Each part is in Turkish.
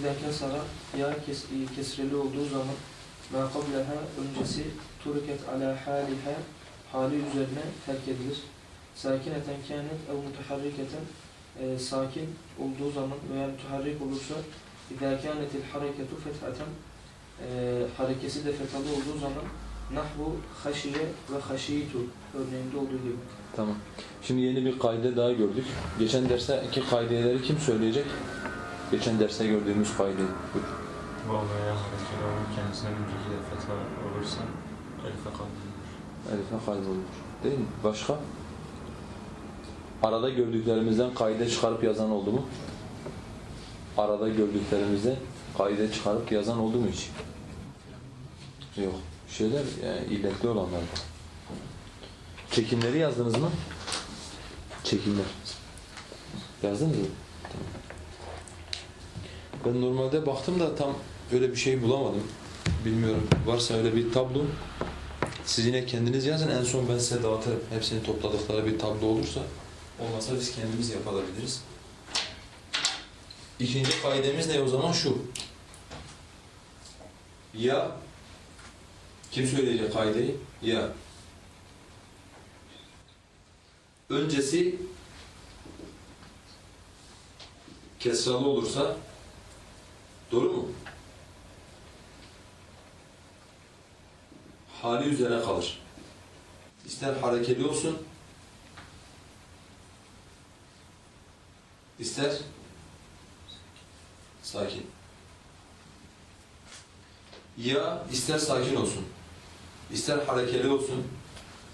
İzâ kesara ya kes, kesreli olduğu zaman ma qablaha öncesi turuket ala haliha hali üzerine terk edilir. Sakineten kânet ev muteharriketen e, sakin olduğu zaman veya müteharrik olursa İzâ kânetil hareketu fethaten e, harekesi de fethalı olduğu zaman nahvu haşiye ve haşiyitu örneğinde olduğu gibi. Tamam. Şimdi yeni bir kaide daha gördük. Geçen dersteki kaideleri kim söyleyecek? Geçen derste gördüğümüz. Buyur. Vallahi harekeli olur kendisinden önceki de fetva olursa elife kaldırılır. Elife kaybolur. Değil mi? Başka? Arada gördüklerimizden kaide çıkarıp yazan oldu mu? Arada gördüklerimizde kaide çıkarıp yazan oldu mu hiç? Yok. Şeyler yani illetli olanlar var. Çekimleri yazdınız mı? Çekimler. Yazdınız mı? Ben normalde baktım da tam öyle bir şey bulamadım. Bilmiyorum. Varsa öyle bir tablo. Siz yine kendiniz yazın. En son ben size dağıtırım. Hepsini topladıkları bir tablo olursa. Olmasa biz kendimiz yapabiliriz. İkinci kaidemiz ne o zaman? Şu. Ya kim söyleyecek kaideyi? Ya öncesi kesralı olursa doğru mu? Hali üzerine kalır. İster hareketli olsun ister sakin. Ya ister sakin olsun, ister hareketli olsun,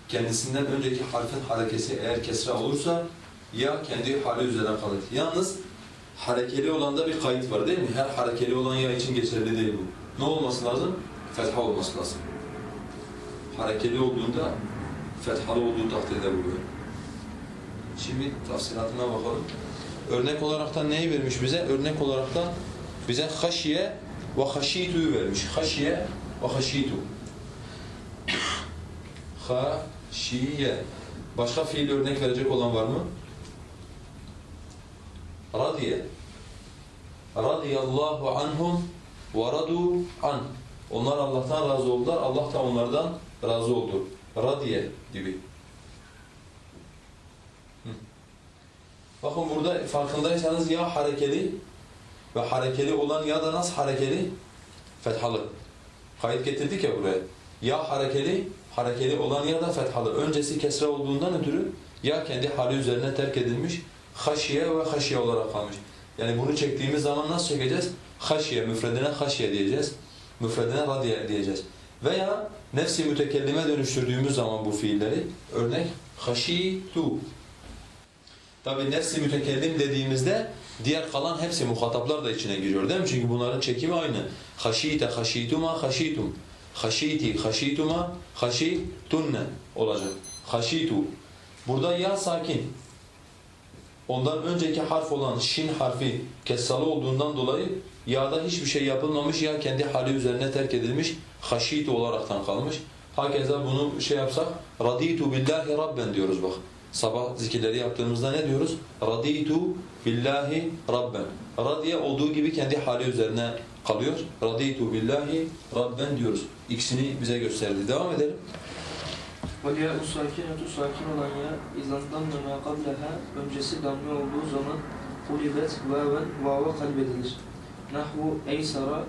kendisinden önceki harfin harekesi eğer kesra olursa ya kendi hali üzerine kalır. Yalnız harekeli olanda bir kayıt var değil mi? Her harekeli olan ya için geçerli değil bu. Ne olması lazım? Fetha olması lazım. Harekeli olduğunda fethalı olduğu takdirde bu böyle. Şimdi tafsilatına bakalım. Örnek olaraktan neyi vermiş bize? Örnek olaraktan bize haşiye ve haşitu'yu vermiş. Haşiye ve haşitu. Haşiye. Başka fiil örnek verecek olan var mı? Radiye. Radiyallahu anhum ve radu an. Onlar Allah'tan razı oldular, Allah da onlardan razı oldu. Radiye gibi. Bakın burada farkındaysanız ya harekeli ve harekeli olan ya da nasıl harekeli? Fethalı. Kayıt getirdik ya buraya. Ya harekeli, harekeli olan ya da fethalı. Öncesi kesre olduğundan ötürü ya kendi hali üzerine terk edilmiş, haşiye ve haşiye olarak kalmış. Yani bunu çektiğimiz zaman nasıl çekeceğiz? Haşiye, müfredine haşiye diyeceğiz. Müfredine radiye diyeceğiz. Veya nefsi mütekellime dönüştürdüğümüz zaman bu fiilleri, örnek haşitu. Tabi nefsi mütekellim dediğimizde diğer kalan hepsi muhataplar da içine giriyor değil mi? Çünkü bunların çekimi aynı. Haşite, haşituma, haşitum. Haşiti, haşituma, haşitunne olacak. Haşitu. Burada ya sakin. Ondan önceki harf olan şin harfi kessalı olduğundan dolayı ya'da hiçbir şey yapılmamış ya kendi hali üzerine terk edilmiş haşitu olaraktan kalmış. Hakeza bunu şey yapsak raditu billahi rabben diyoruz bak. Sabah zikirleri yaptığımızda ne diyoruz? Raditu billahi rabben. Radiye olduğu gibi kendi hali üzerine kalıyor. Raditu billahi rabben diyoruz. İkisini bize gösterdi. Devam edelim. وَالْيَاءُ سَاكِنَةُ sakin olan ya izandan مَا قَبْلَهَا öncesi damla olduğu zaman قُلِبَتْ vaven vava kalbedilir. Nahvu eysara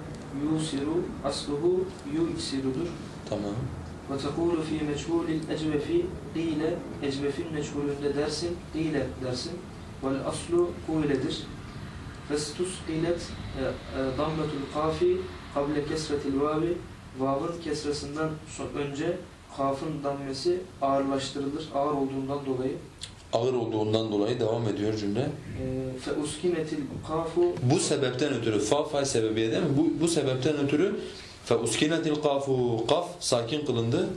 yusiru asluhu yuksirudur. Tamam. وَتَقُولُ فِي مَجْهُولِ الْاَجْوَفِ قِيلَ Ecvefin meçhulünde dersin, قِيلَ dersin. وَالْأَصْلُ قُيلَdir. فَاسْتُسْقِلَتْ ضَمَّةُ الْقَافِ قَبْلَ كَسْرَةِ الْوَاوِ Vav'ın kesrasından önce kafın dammesi ağırlaştırılır. Ağır olduğundan dolayı. Ağır olduğundan dolayı devam ediyor cümle. Ee, fe uskinetil kafu. Bu sebepten ötürü. Fa fa sebebiye değil mi? Bu, bu sebepten ötürü. Fe uskinetil kafu. Kaf sakin kılındı.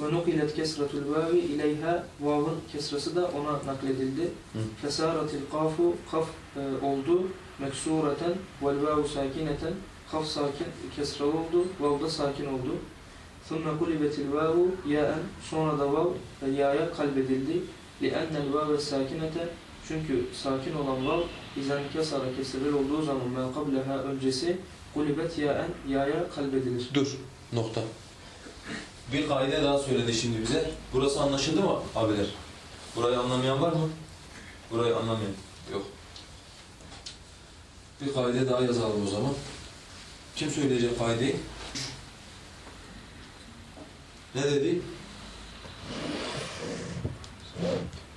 Ve nukilet kesratul vavi ileyha vavın kesrası da ona nakledildi. Fesaratil kafu kaf e, oldu. Meksureten vel vavu sakineten kaf sakin kesra oldu. Vav da sakin oldu. ثُمَّ قُلِبَتِ الْوَاوُ يَاءً Sonra da vav e, ya'ya kalbedildi. لِأَنَّ الْوَاوَ السَّاكِنَةَ Çünkü sakin olan vav izen kesara kesilir olduğu zaman men kableha öncesi kulibet yaen yaya kalbedilir. Dur. Nokta. Bir kaide daha söyledi şimdi bize. Burası anlaşıldı mı abiler? Burayı anlamayan var mı? Burayı anlamayan. Yok. Bir kaide daha yazalım o zaman. Kim söyleyecek kaideyi? Ne dedi?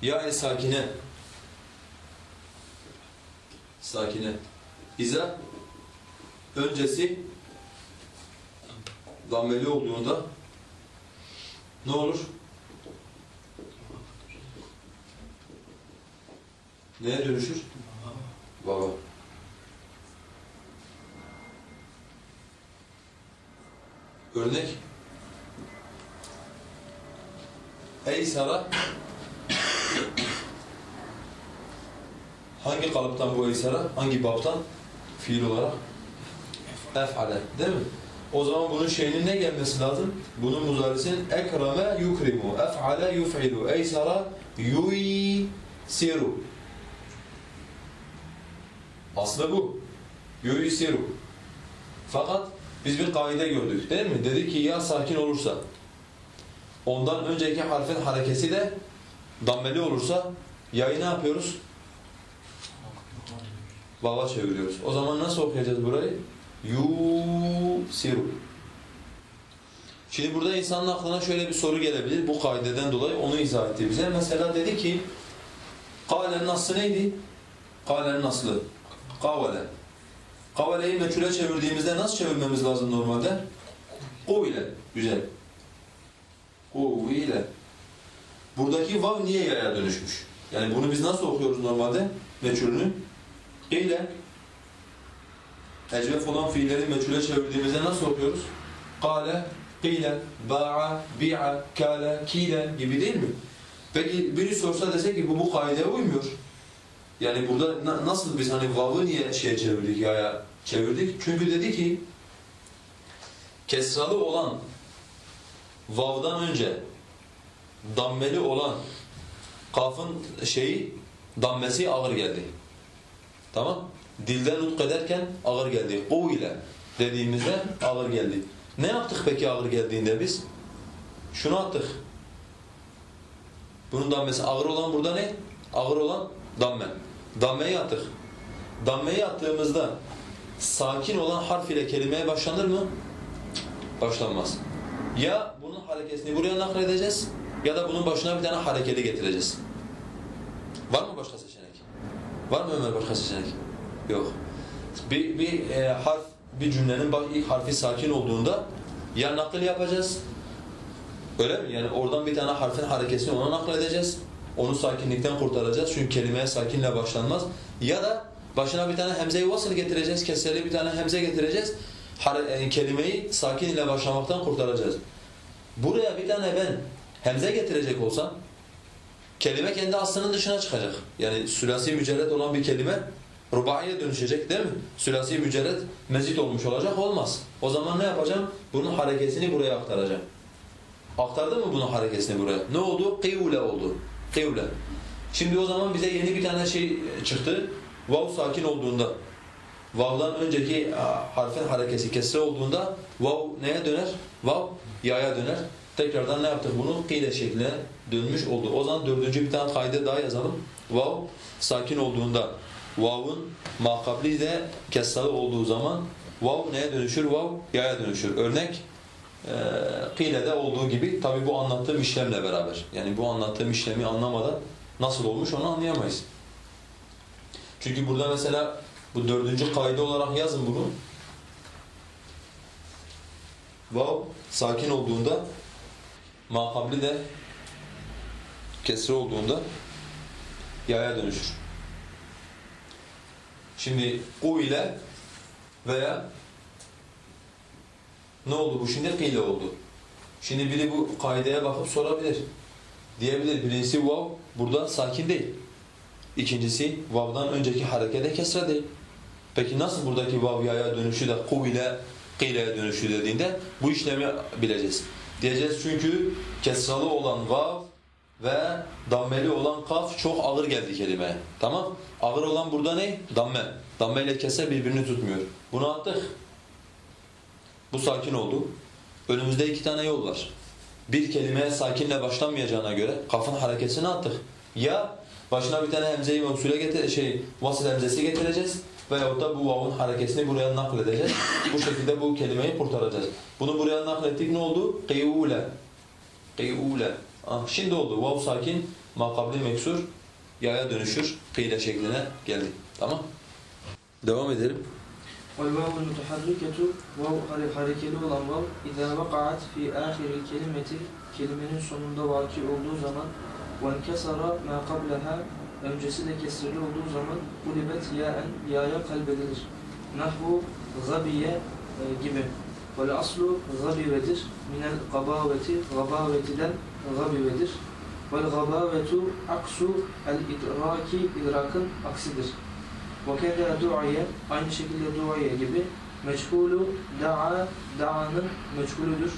Ya e sakine. Sakine. İza öncesi dammeli olduğunda ne olur? Neye dönüşür? Baba. Örnek. Ey Sara Hangi kalıptan bu Eysara? Hangi baptan? Fiil olarak? Ef'ale. Değil mi? O zaman bunun şeyinin ne gelmesi lazım? Bunun muzarisinin ekreme yukrimu, ef'ale yuf'ilu, eysara yuysiru. Aslı bu. Yuysiru. Fakat biz bir kaide gördük değil mi? Dedi ki ya sakin olursa, ondan önceki harfin harekesi de dammeli olursa yayı ne yapıyoruz? Vava çeviriyoruz. O zaman nasıl okuyacağız burayı? Yusiru. Şimdi burada insanın aklına şöyle bir soru gelebilir. Bu kaideden dolayı onu izah etti bize. Mesela dedi ki Kâle'nin aslı neydi? Kâle'nin aslı. Kavale. Kavale'yi meçhule çevirdiğimizde nasıl çevirmemiz lazım normalde? O ile. Güzel. O ile. Buradaki vav niye yaya dönüşmüş? Yani bunu biz nasıl okuyoruz normalde? Meçhulünü. İle. Ecvef olan fiilleri meçhule çevirdiğimizde nasıl okuyoruz? Kale, qile, ba'a, bi'a, kale, kile gibi değil mi? Peki biri sorsa dese ki bu bu kaideye uymuyor. Yani burada na- nasıl biz hani vav'ı niye şeye çevirdik, yaya çevirdik? Çünkü dedi ki kesralı olan vav'dan önce dammeli olan kafın şeyi dammesi ağır geldi. Tamam? Dilden nutk ederken ağır geldi. O ile dediğimizde ağır geldi. Ne yaptık peki ağır geldiğinde biz? Şunu attık. Bunun dammesi ağır olan burada ne? Ağır olan damme. Dammeyi attık. Dammeyi attığımızda sakin olan harf ile kelimeye başlanır mı? Başlanmaz. Ya harekesini buraya nakledeceğiz ya da bunun başına bir tane harekeli getireceğiz. Var mı başka seçenek? Var mı Ömer başka seçenek? Yok. Bir, bir e, harf, bir cümlenin ilk harfi sakin olduğunda ya nakil yapacağız. Öyle mi? Yani oradan bir tane harfin harekesini ona nakledeceğiz. Onu sakinlikten kurtaracağız. Çünkü kelimeye sakinle başlanmaz. Ya da başına bir tane hemze-i vasıl getireceğiz. Kesreli bir tane hemze getireceğiz. Hare- e, kelimeyi sakin ile başlamaktan kurtaracağız. Buraya bir tane ben hemze getirecek olsam kelime kendi aslının dışına çıkacak. Yani sülasi mücerred olan bir kelime rubaiye dönüşecek değil mi? Sülasi mücerred mezit olmuş olacak olmaz. O zaman ne yapacağım? Bunun harekesini buraya aktaracağım. Aktardı mı bunun harekesini buraya? Ne oldu? Kıyle oldu. Kıyle. Şimdi o zaman bize yeni bir tane şey çıktı. Vav sakin olduğunda, vav'dan önceki harfin harekesi kesre olduğunda vav neye döner? Vav yaya döner. Tekrardan ne yaptık bunu? Kıyle şekline dönmüş oldu. O zaman dördüncü bir tane kaide daha yazalım. Vav sakin olduğunda vav'ın makabli de kesralı olduğu zaman vav neye dönüşür? Vav yaya dönüşür. Örnek e, Kıle'de olduğu gibi tabi bu anlattığım işlemle beraber. Yani bu anlattığım işlemi anlamadan nasıl olmuş onu anlayamayız. Çünkü burada mesela bu dördüncü kaide olarak yazın bunu. Vav sakin olduğunda makabli de kesre olduğunda yaya dönüşür. Şimdi u ile veya ne oldu bu şimdi? Kıyle oldu. Şimdi biri bu kaideye bakıp sorabilir. Diyebilir birincisi vav burada sakin değil. İkincisi vav'dan önceki harekete kesre değil. Peki nasıl buradaki vav yaya dönüşü de kuv ile kıyleye dönüşü dediğinde bu işlemi bileceğiz. Diyeceğiz çünkü kesralı olan vav ve dammeli olan kaf çok ağır geldi kelimeye. Tamam? Ağır olan burada ne? Damme. Damme ile kese birbirini tutmuyor. Bunu attık. Bu sakin oldu. Önümüzde iki tane yol var. Bir kelimeye sakinle başlanmayacağına göre kafın hareketini attık. Ya başına bir tane hemzeyi mevsule getir şey vasıl hemzesi getireceğiz veyahut da bu vavun hareketini buraya nakledeceğiz. bu şekilde bu kelimeyi kurtaracağız. Bunu buraya naklettik ne oldu? Qiyule. Qiyule. Ah, şimdi oldu. Vav sakin, makabli meksur, yaya dönüşür, kıyle şekline geldi. Tamam? Devam edelim. والواو المتحركة vav hare- harekeli olan vav إذا وقعت في آخر الكلمة kelimenin sonunda vaki olduğu zaman وانكسر ما قبلها öncesi de kesreli olduğu zaman kulibet yaen yaya kalbedilir. Nahvu gabiye e, gibi. Vel aslu gabivedir. Minel gabaveti gabavetiden gabivedir. Vel gabavetu aksu el idraki idrakın aksidir. Ve keda duaye aynı şekilde duaye gibi meçhulu da'a da'anın meçhuludur.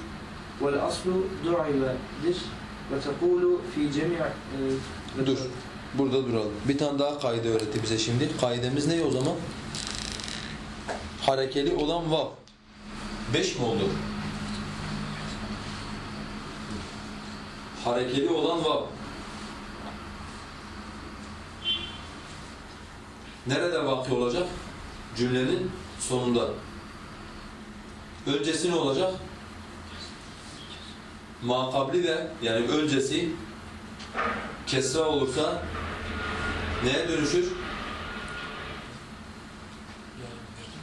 Vel aslu du'ivedir. Ve tekulu fi cemi' e, Dur. Burada duralım. Bir tane daha kaide öğretti bize şimdi. Kaidemiz ne o zaman? Harekeli olan vav. Beş mi oldu? Harekeli olan vav. Nerede vakı olacak? Cümlenin sonunda. Öncesi ne olacak? Makabli de yani öncesi kesra olursa neye dönüşür?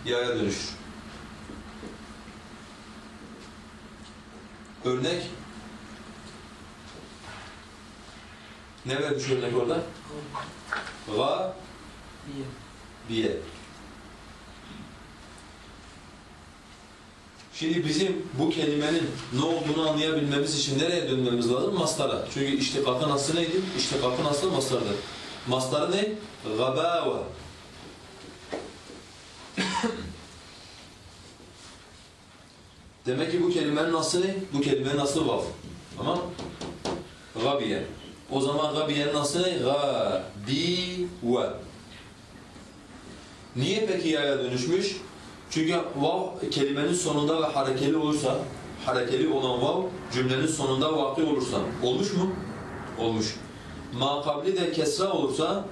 Yaya dönüşür. Örnek ne vermiş örnek orada? Ga biye. Şimdi bizim bu kelimenin ne olduğunu anlayabilmemiz için nereye dönmemiz lazım? Maslara. Çünkü iştikakın aslı neydi? İştikakın aslı mastardır. Mastarı ne? Gabâve. Demek ki bu kelimenin aslı? Bu kelimenin aslı vav. Tamam? Gabiye. O zaman gabiyenin aslı? Gabive. Niye peki yaya dönüşmüş? Çünkü vav kelimenin sonunda ve harekeli olursa, harekeli olan vav cümlenin sonunda vakı olursa, olmuş mu? Olmuş. Makabli de kesra olursa,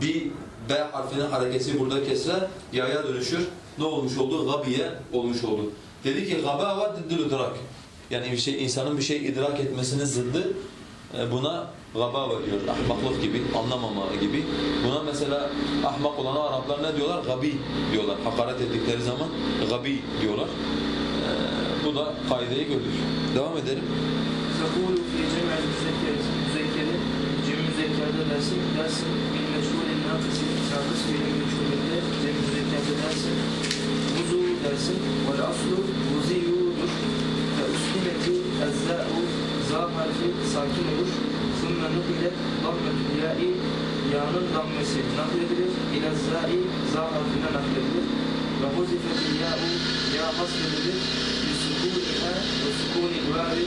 bir B harfinin hareketi burada kesra, yaya dönüşür. Ne olmuş oldu? Gabiye olmuş oldu. Dedi ki gaba var diddül idrak. Yani bir şey, insanın bir şey idrak etmesinin zıddı. E, Buna gabava diyor, ahmaklık gibi, anlamama gibi. Buna mesela ahmak olana Araplar ne diyorlar? Gabi diyorlar. Hakaret ettikleri zaman gabi diyorlar. E, bu da kaideyi gördük. Devam edelim. Müzekkerde dersin dersin bil meşgulin nakisi şahıs fiilin meşgulinde cem müzekkerde dersin vuzu dersin vel aslu vuziyudur ve üslimeti ezzâ'u za harfi sakin olur. Sümme nukilet dammetül ya'i ya'nın dammesi nakledilir ile za'i za harfine nakledilir ve huzifetil ya'u ya hasfedilir bi sukûniha ve sukûnil vavi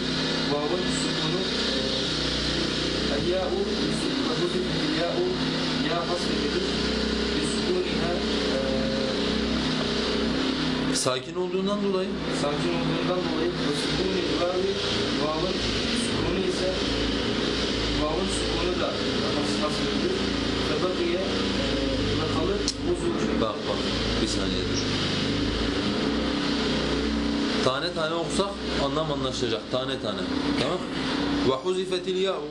vavun sukunu el-ya'u ve huzifetil ya'u ya hasfedilir bi sukûniha Sakin olduğundan dolayı sakin olduğundan dolayı sukûnil vavi vavun sukunu ise vavun sukunu da has- hasfedilir ve bakiye ve kalır uzun bak bak bir saniye dur. Tane tane okusak anlam anlaşılacak. Tane tane. Tamam? Ve huzifetil ya'u.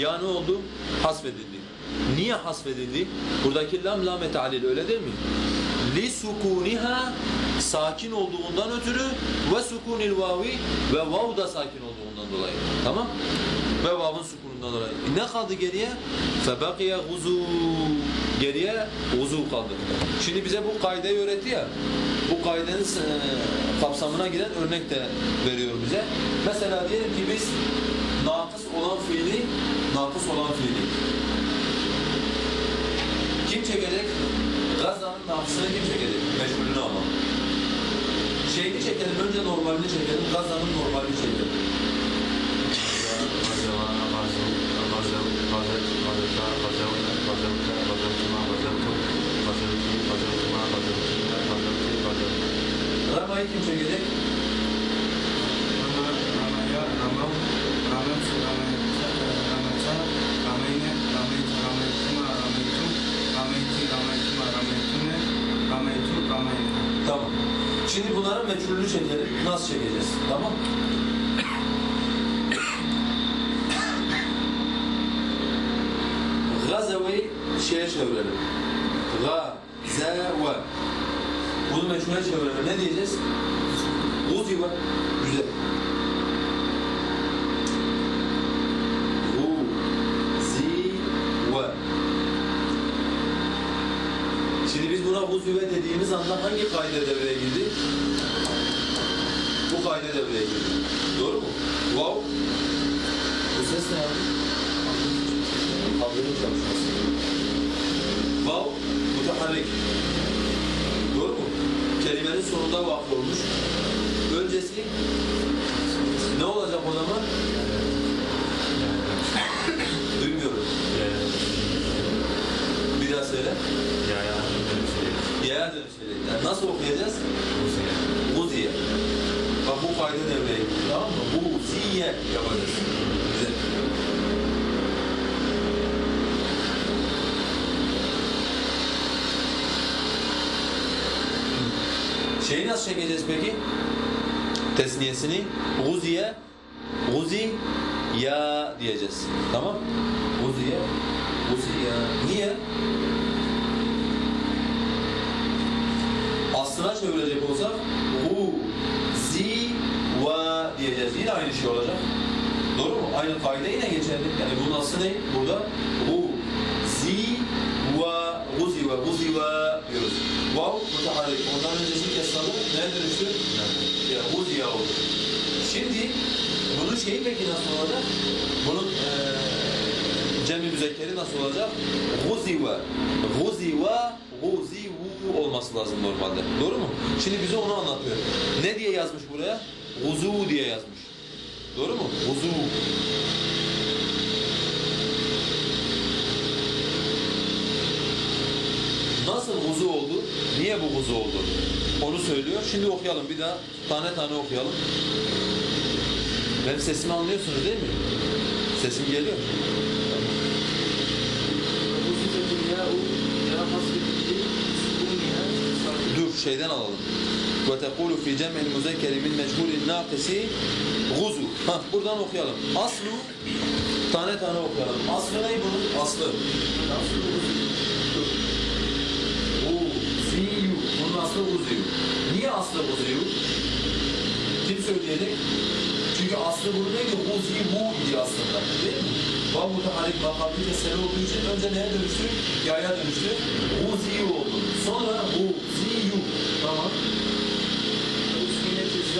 Ya ne oldu? Hasfedildi. Niye hasfedildi? Buradaki lam lam ta'lil öyle değil mi? Li sukuniha sakin olduğundan ötürü ve sukunil vavi ve vav da sakin olduğundan dolayı. Tamam? Ve vav'ın sukunundan dolayı. Ne kaldı geriye? Febakiye guzu. Geriye guzu kaldı. Şimdi bize bu kaideyi öğretti ya. Bu kaidenin e, kapsamına giren örnek de veriyor bize. Mesela diyelim ki biz olan fiili, nakıs olan fiili. Kim çekecek? Gazanın nakısını kim çekecek? Meşgulünü ama. Şeyini çekelim, önce normalini çekelim, gazanın normalini çekelim. Ramayı kim çekecek? Meçhulünü çekelim. Nasıl çekeceğiz? Tamam. Gazeve'yi şeye çevirelim. Gazeve. Bunu meçhule çevirelim. Ne diyeceğiz? Guzive. Güzel. Şimdi biz buna huzuve dediğimiz anda hangi kaide devreye girdi? Kaide devreye girdi. Doğru mu? Vav. Bu ses ne abi? Kaldırım çalışması. Vav, müteharrik. Doğru mu? Kelimenin sonunda vakı olmuş. Öncesi ne olacak o zaman? Duymuyorum. Bir daha söyle. Yaya dönüşecek. Yani nasıl okuyacağız? Guziye. Bak bu kaydı devreye girdi, tamam mı? Yapacağız. Güzel. Şeyi nasıl çekeceğiz peki? Tesniyesini Guziye, Guzi ya diyeceğiz. Tamam? Guziye, Guziye. Niye? aslına çevirecek olsak hu zi va diyeceğiz. Yine aynı şey olacak. Doğru mu? Aynı kaide yine geçerli. Yani bunun aslı ne? Burada hu zi va guzi va guzi va diyoruz. Vav mutaharrik. Ondan öncesi kesalı neye dönüştü? Ya guzi ya oldu. Şimdi bunun şeyi peki nasıl olacak? Bunun eee cem-i müzekkeri nasıl olacak? Guziva. Guziva, guzivu olması lazım normalde. Doğru mu? Şimdi bize onu anlatıyor. Ne diye yazmış buraya? Guzu diye yazmış. Doğru mu? Guzu. Nasıl guzu oldu? Niye bu guzu oldu? Onu söylüyor. Şimdi okuyalım bir daha. Tane tane okuyalım. Benim sesimi anlıyorsunuz değil mi? Sesim geliyor. Dur şeyden alalım. وَتَقُولُ فِي جَمْعِ الْمُذَكَّرِ مِنْ مَجْهُولِ النَّاقِسِ غُزُ Hah buradan okuyalım. Aslu tane tane okuyalım. Aslı ne bunun? Aslı. الأصل Uziyu. Bunun aslı uziyu. Niye aslı uziyu? Kim söyleyecek? Çünkü aslı bunun neydi? Uziyu idi aslında. Değil mi? Vav mutaharik makamlı keseri olduğu için önce neye dönüştü? Yaya dönüştü. Uziyu oldu. Sonra uziyu. Tamam.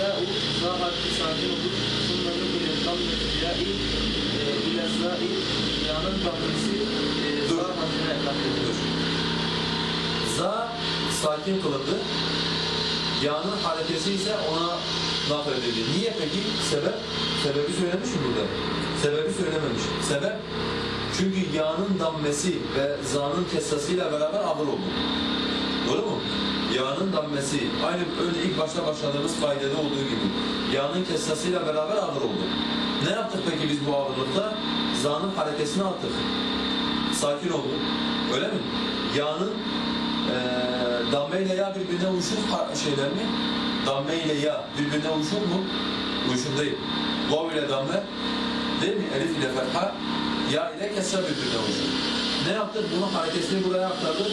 أسكنت الزاء زاء harfi sakin olur. ثم نقل ضمة الياء e, إلى الزاء ya'nın dammesi e, Dur. zâ harfine nakledilir. Za sakin kılındı. Ya'nın harekesi ise ona nakledildi. Niye peki? Sebep? Sebebi söylemiş mi burada? Sebebi söylememiş. Sebep? Çünkü Ya'nın dammesi ve Za'nın kessasıyla beraber ağır oldu. Doğru mu? Ya'nın dammesi, aynı önce ilk başta başladığımız kaydede olduğu gibi Ya'nın kessasıyla beraber ağır oldu. Ne yaptık peki biz bu ağırlıkta? Za'nın harekesini attık. Sakin oldu. Öyle mi? Ya'nın eee damme ile ya birbirine uyuşur şeyler mi? Damme ile ya birbirine uyuşur mu? Uyuşur değil. Vav ile damme değil mi? Elif ile fetha ya ile kesra birbirine uyuşur. Ne yaptık? Bunun harekesini buraya aktardık.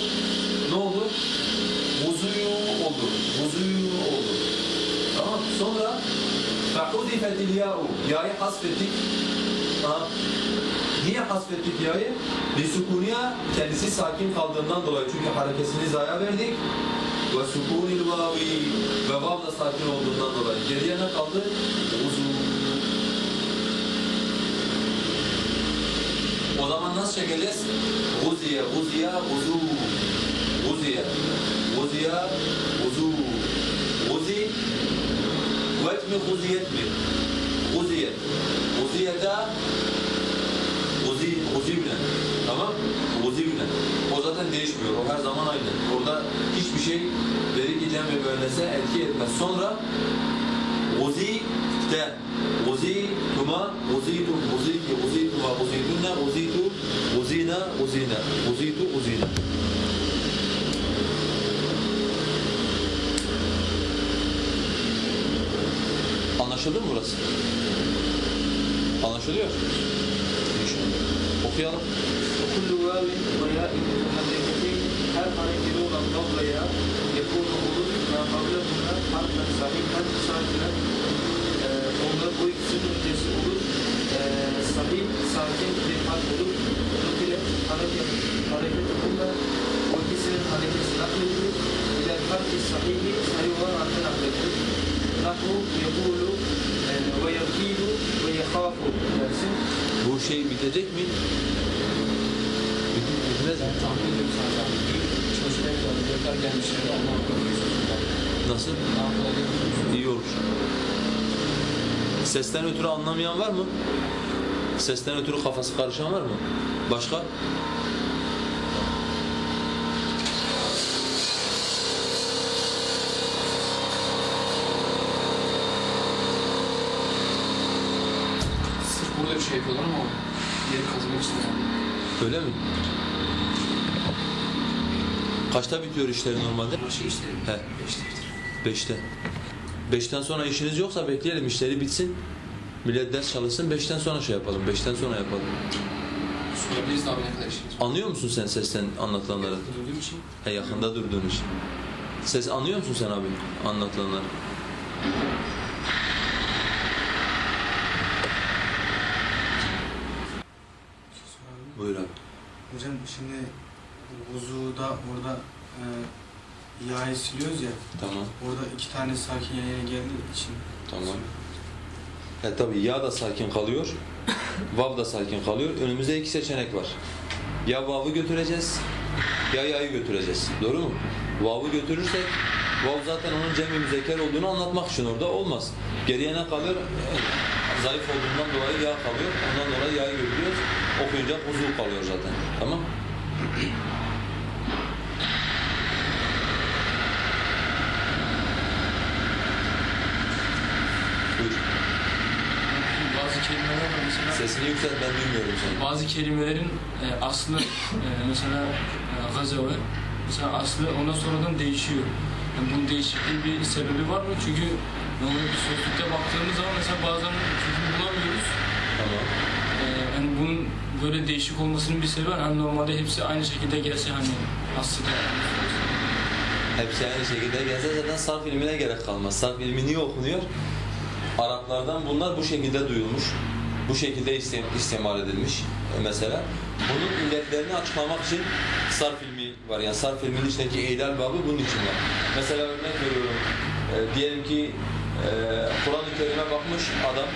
Ne oldu? Vuzuyu oldu. Vuzuyu oldu. Tamam. Sonra فَحُذِفَتِ الْيَاءُ Ya'yı hasfettik. Ha. Niye hasfettik ya'yı? Lisukuniya kendisi sakin kaldığından dolayı çünkü harekesini zaya verdik. Ve sukunil vavi ve vav da sakin olduğundan dolayı. Geriye ne kaldı? Uzun. O zaman nasıl çekeceğiz? Guziye, guziye, uzu. Guziye, guziye, uzu. Guzi, vet mi, guziyet mi? Guziyet. Guziyete Uzibne. Tamam? Uzibne. O zaten değişmiyor. O her zaman aynı. Orada hiçbir şey veri ki cem ve müennese etki etmez. Sonra uzite uzituma uzitu uziti uzituma uzitunna uzitu uzina uzina uzitu uzina Anlaşıldı mı burası? Anlaşılıyor. Okuyalım. Kullu vavin ve ya'in muhaddefetin her hareketi olan vav ve ya yekûnu olur ma kavlahuna harfen sahihen sakilen e, onlar bu ikisinin öncesi olur e, sahih sakin bir harf olur nukile hareket hareket kullan bu ikisinin hareketi nakledilir ile harfi sahihi sayı olan harfe nakledilir nahvu yekûlu şey bitecek mi? Bit- Bitmez mi? Tahmin ediyorum sadece. Nasıl? İyi olur. Sesten ötürü anlamayan var mı? Sesten ötürü kafası karışan var mı? Başka? Sırf burada bir şey yapıyorlar ama yeri kazanmak için yani. Öyle mi? Kaçta bitiyor işleri normalde? Şey işte. He. Beşte. Beşten sonra işiniz yoksa bekleyelim işleri bitsin. Millet ders çalışsın. Beşten sonra şey yapalım. Beşten sonra yapalım. Sorabiliriz abi ne kadar işimiz var. Anlıyor musun sen sesten anlatılanları? Durduğum için He yakında durduğun için. Ses anlıyor musun sen abi anlatılanları? Buyur abi. Hocam şimdi vuzuda orada e, yağı siliyoruz ya, Tamam. orada iki tane sakin yan yana geldiği için. Tamam. E tabi ya da sakin kalıyor, vav da sakin kalıyor. Önümüzde iki seçenek var. Ya vav'ı götüreceğiz, ya ya'yı götüreceğiz. Doğru mu? Vav'ı götürürsek, vav zaten onun cem-i müzekker olduğunu anlatmak için orada olmaz. Geriye ne kalıyor? Zayıf olduğundan dolayı ya kalıyor. Ondan dolayı ya'yı götürüyoruz. Okuyunca huzu kalıyor zaten. Tamam? Bazı kelimeler var mesela. Sesini yükselt ben duymuyorum seni. Bazı kelimelerin e, aslı e, mesela e, gazave mesela aslı ona sonradan değişiyor. Yani bunun değişikliğin bir sebebi var mı? Çünkü normal bir sözlükte baktığımız zaman mesela bazen kökünü bulamıyoruz. Tamam. E, yani bunun böyle değişik olmasının bir sebebi var. Hani normalde hepsi aynı şekilde gelse hani aslı da Hepsi aynı şekilde gelse zaten sarf ilmine gerek kalmaz. Sarf ilmi niye okunuyor? Araplardan bunlar bu şekilde duyulmuş. Bu şekilde istim istimal edilmiş e, mesela. Bunun illetlerini açıklamak için sarf ilmi var. Yani sarf ilminin içindeki eylal babı bunun için var. Mesela örnek veriyorum. E, diyelim ki e, Kur'an-ı Kerim'e bakmış adam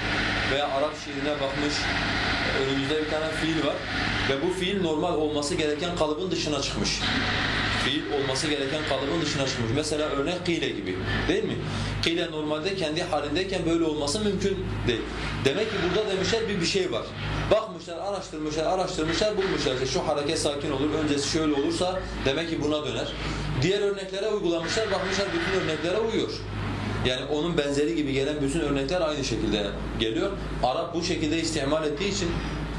veya Arap şiirine bakmış. E, önümüzde bir tane fiil var ve bu fiil normal olması gereken kalıbın dışına çıkmış fiil olması gereken kalıbın dışına çıkmış. Mesela örnek kile gibi değil mi? Kile normalde kendi halindeyken böyle olması mümkün değil. Demek ki burada demişler bir bir şey var. Bakmışlar, araştırmışlar, araştırmışlar, bulmuşlar. İşte şu hareket sakin olur, öncesi şöyle olursa demek ki buna döner. Diğer örneklere uygulamışlar, bakmışlar bütün örneklere uyuyor. Yani onun benzeri gibi gelen bütün örnekler aynı şekilde geliyor. Arap bu şekilde istimal ettiği için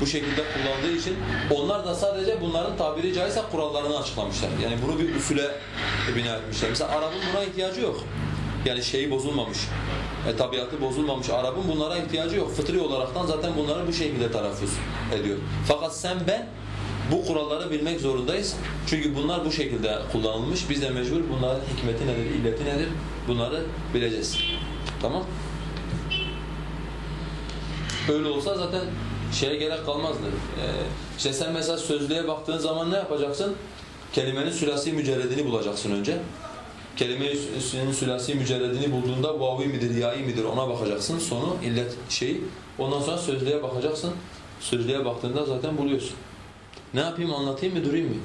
bu şekilde kullandığı için onlar da sadece bunların tabiri caizse kurallarını açıklamışlar. Yani bunu bir usule bina etmişler. Mesela Arap'ın buna ihtiyacı yok. Yani şeyi bozulmamış, e, tabiatı bozulmamış Arap'ın bunlara ihtiyacı yok. Fıtri olaraktan zaten bunları bu şekilde telaffuz ediyor. Fakat sen ben bu kuralları bilmek zorundayız. Çünkü bunlar bu şekilde kullanılmış. Biz de mecbur bunların hikmeti nedir, illeti nedir bunları bileceğiz. Tamam? Öyle olsa zaten şeye gerek kalmazdı. Ee, işte sen mesela sözlüğe baktığın zaman ne yapacaksın? Kelimenin sülasi mücerredini bulacaksın önce. Kelimenin sülasi mücerredini bulduğunda vavi midir, ya'i midir ona bakacaksın. Sonu illet şeyi. Ondan sonra sözlüğe bakacaksın. Sözlüğe baktığında zaten buluyorsun. Ne yapayım anlatayım mı durayım mı?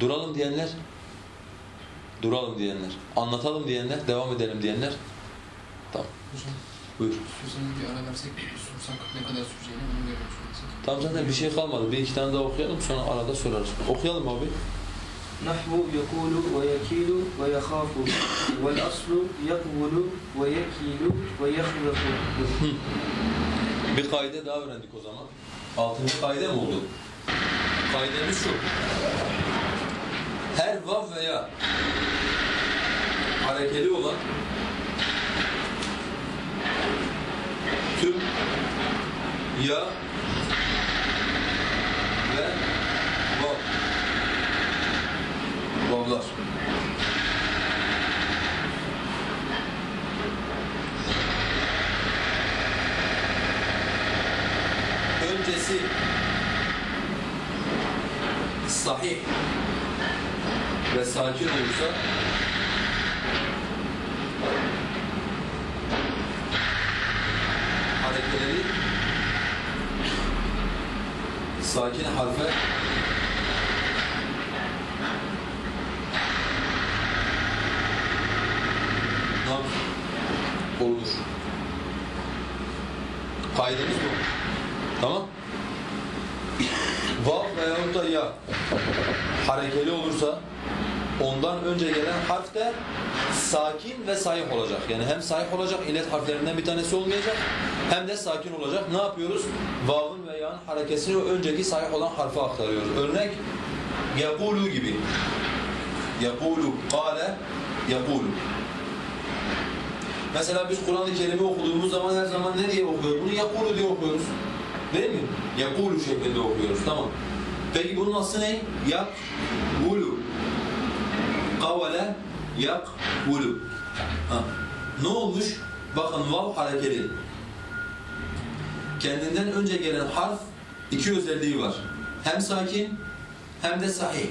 Duralım diyenler, duralım diyenler, anlatalım diyenler, devam edelim diyenler. Tamam. Hocam, Buyur. Sözünü bir ara versek, sunsak ne kadar süreceğini onu görüyoruz. Tamam zaten bir şey kalmadı. Bir iki tane daha okuyalım sonra arada sorarız. Okuyalım abi. Nahvu yekulu ve yekilu ve yekhafu vel aslu yekvulu ve yekilu ve yehvefu. Bir kaide daha öğrendik o zaman. Altıncı kaide oldu? Kaidemiz şu. Her vav veya harekeli olan tüm ya ve vav vavlar öncesi sahih ve sakin olursa hareketleri sakin harfe yap- olur. Kaidemiz bu. Tamam. Vav veyahut da ya harekeli olursa ondan önce gelen harf de sakin ve sahih olacak. Yani hem sahih olacak, illet harflerinden bir tanesi olmayacak hem de sakin olacak. Ne yapıyoruz? Vav'ın ve ya'nın harekesini önceki sahih olan harfe aktarıyoruz. Örnek yakulu gibi. Yakulu, kâle, yakulu. Mesela biz Kur'an-ı Kerim'i okuduğumuz zaman her zaman ne diye okuyoruz? Bunu yakulu diye okuyoruz. Değil mi? Yakulu şeklinde okuyoruz. Tamam. Peki bunun aslı ne? Yakulu. Kavale yakulu. Ha. Ne olmuş? Bakın vav harekeli. Kendinden önce gelen harf iki özelliği var. Hem sakin hem de sahih.